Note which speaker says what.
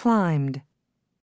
Speaker 1: climbed.